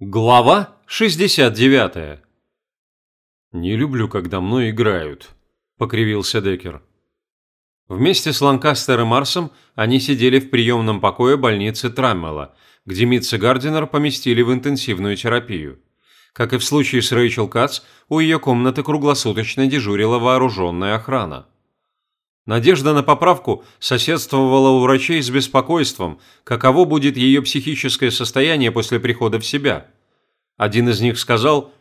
Глава 69 «Не люблю, когда мной играют», – покривился Деккер. Вместе с Ланкастером и Марсом они сидели в приемном покое больницы Траммела, где Митца Гардинер поместили в интенсивную терапию. Как и в случае с Рэйчел Кац, у ее комнаты круглосуточно дежурила вооруженная охрана. Надежда на поправку соседствовала у врачей с беспокойством, каково будет ее психическое состояние после прихода в себя. Один из них сказал,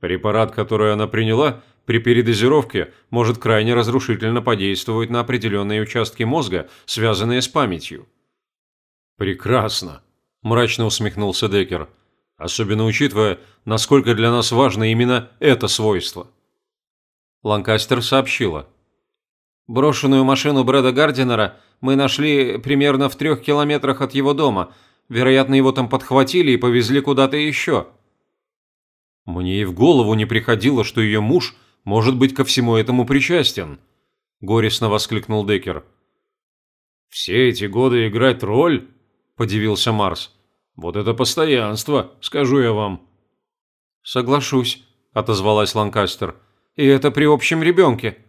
«Препарат, который она приняла, при передозировке может крайне разрушительно подействовать на определенные участки мозга, связанные с памятью». «Прекрасно», – мрачно усмехнулся Деккер, особенно учитывая, насколько для нас важно именно это свойство. Ланкастер сообщила – Брошенную машину Брэда Гардинера мы нашли примерно в трех километрах от его дома. Вероятно, его там подхватили и повезли куда-то еще. Мне и в голову не приходило, что ее муж может быть ко всему этому причастен. Горестно воскликнул Деккер. «Все эти годы играть роль?» – подивился Марс. «Вот это постоянство, скажу я вам». «Соглашусь», – отозвалась Ланкастер. «И это при общем ребенке».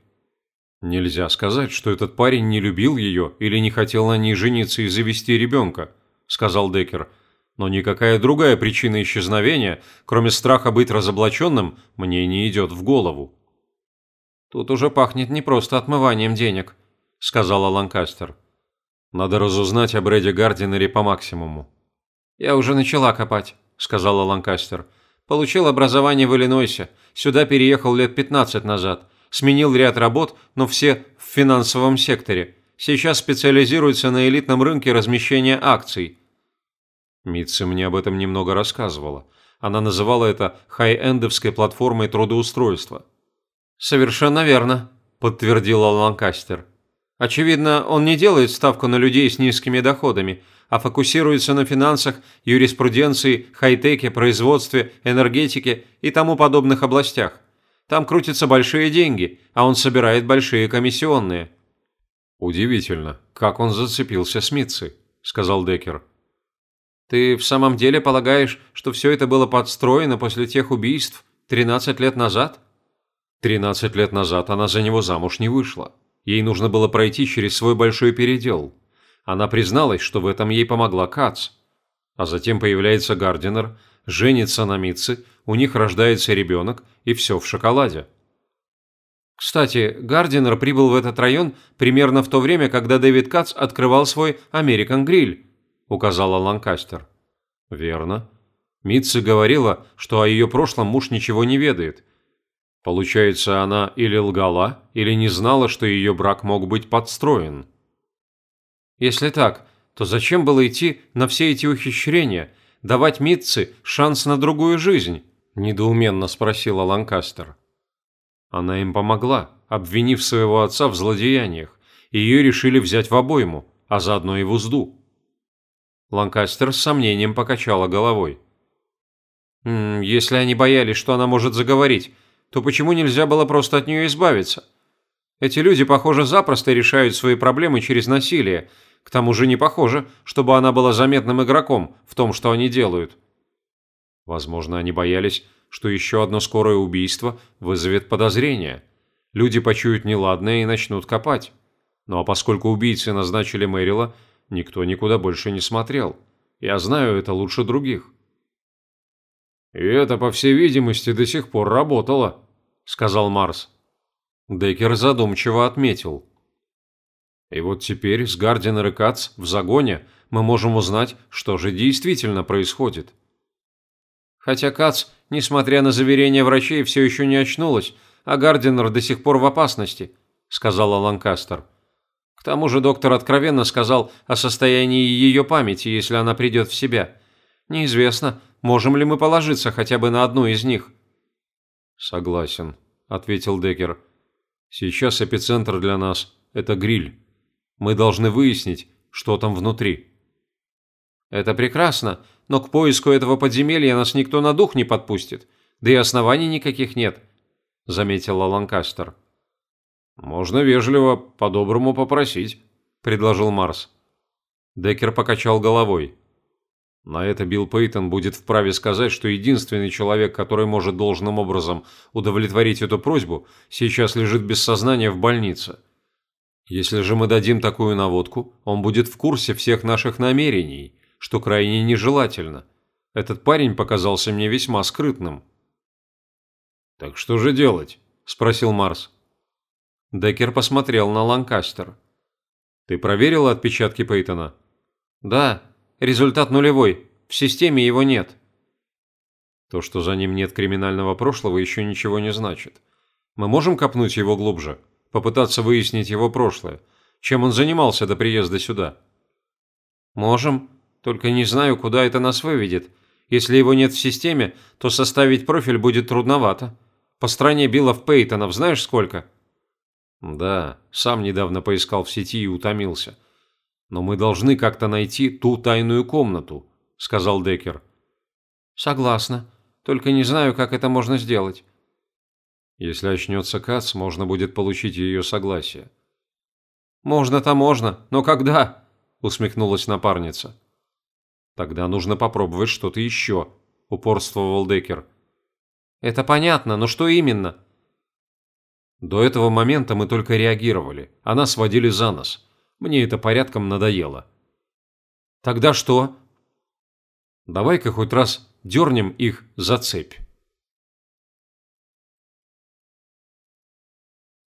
Нельзя сказать, что этот парень не любил ее или не хотел на ней жениться и завести ребенка, сказал Деккер. Но никакая другая причина исчезновения, кроме страха быть разоблаченным, мне не идет в голову. Тут уже пахнет не просто отмыванием денег, сказала Ланкастер. Надо разузнать о Брэде Гардинере по максимуму. Я уже начала копать, сказала Ланкастер. Получил образование в Иллинойсе. Сюда переехал лет 15 назад сменил ряд работ, но все в финансовом секторе. Сейчас специализируется на элитном рынке размещения акций. Митси мне об этом немного рассказывала. Она называла это хай-эндовской платформой трудоустройства. «Совершенно верно», – подтвердила Ланкастер. «Очевидно, он не делает ставку на людей с низкими доходами, а фокусируется на финансах, юриспруденции, хай-теке, производстве, энергетике и тому подобных областях. Там крутятся большие деньги, а он собирает большие комиссионные». «Удивительно, как он зацепился с Митцей», – сказал Деккер. «Ты в самом деле полагаешь, что все это было подстроено после тех убийств 13 лет назад?» «13 лет назад она за него замуж не вышла. Ей нужно было пройти через свой большой передел. Она призналась, что в этом ей помогла Кац. А затем появляется Гардинер, женится на Митце, у них рождается ребенок, и все в шоколаде. Кстати, Гардинер прибыл в этот район примерно в то время, когда Дэвид Кац открывал свой «Американ Гриль», – указала Ланкастер. «Верно. Митце говорила, что о ее прошлом муж ничего не ведает. Получается, она или лгала, или не знала, что ее брак мог быть подстроен». «Если так, то зачем было идти на все эти ухищрения – давать Митце шанс на другую жизнь?» – недоуменно спросила Ланкастер. Она им помогла, обвинив своего отца в злодеяниях, и ее решили взять в обойму, а заодно и в узду. Ланкастер с сомнением покачала головой. «М -м, «Если они боялись, что она может заговорить, то почему нельзя было просто от нее избавиться? Эти люди, похоже, запросто решают свои проблемы через насилие, к тому же не похоже, чтобы она была заметным игроком в том, что они делают. Возможно, они боялись, что еще одно скорое убийство вызовет подозрения. Люди почуют неладное и начнут копать. Ну а поскольку убийцы назначили Мэрила, никто никуда больше не смотрел. Я знаю это лучше других. «И это, по всей видимости, до сих пор работало», — сказал Марс. Деккер задумчиво отметил. И вот теперь с Гардинер и Кац в загоне мы можем узнать, что же действительно происходит. Хотя Кац, несмотря на заверения врачей, все еще не очнулась, а Гардинер до сих пор в опасности, сказала Ланкастер. К тому же доктор откровенно сказал о состоянии ее памяти, если она придет в себя. Неизвестно, можем ли мы положиться хотя бы на одну из них. Согласен, ответил Деккер. Сейчас эпицентр для нас – это гриль. Мы должны выяснить, что там внутри. Это прекрасно, но к поиску этого подземелья нас никто на дух не подпустит, да и оснований никаких нет, заметила Ланкастер. Можно вежливо, по-доброму попросить, предложил Марс. Деккер покачал головой. На это Билл Пейтон будет вправе сказать, что единственный человек, который может должным образом удовлетворить эту просьбу, сейчас лежит без сознания в больнице. Если же мы дадим такую наводку, он будет в курсе всех наших намерений, что крайне нежелательно. Этот парень показался мне весьма скрытным. «Так что же делать?» – спросил Марс. Деккер посмотрел на Ланкастер. «Ты проверил отпечатки Пейтона?» «Да, Результат нулевой. В системе его нет. То, что за ним нет криминального прошлого, еще ничего не значит. Мы можем копнуть его глубже, попытаться выяснить его прошлое, чем он занимался до приезда сюда. Можем, только не знаю, куда это нас выведет. Если его нет в системе, то составить профиль будет трудновато. По стране Биллов Пейтонов знаешь сколько? Да, сам недавно поискал в сети и утомился. «Но мы должны как-то найти ту тайную комнату», – сказал Деккер. «Согласна. Только не знаю, как это можно сделать». «Если очнется Кац, можно будет получить ее согласие». «Можно-то можно, но когда?» – усмехнулась напарница. «Тогда нужно попробовать что-то еще», – упорствовал Деккер. «Это понятно, но что именно?» До этого момента мы только реагировали, а нас водили за нос. Мне это порядком надоело. Тогда что? Давай-ка хоть раз дернем их за цепь.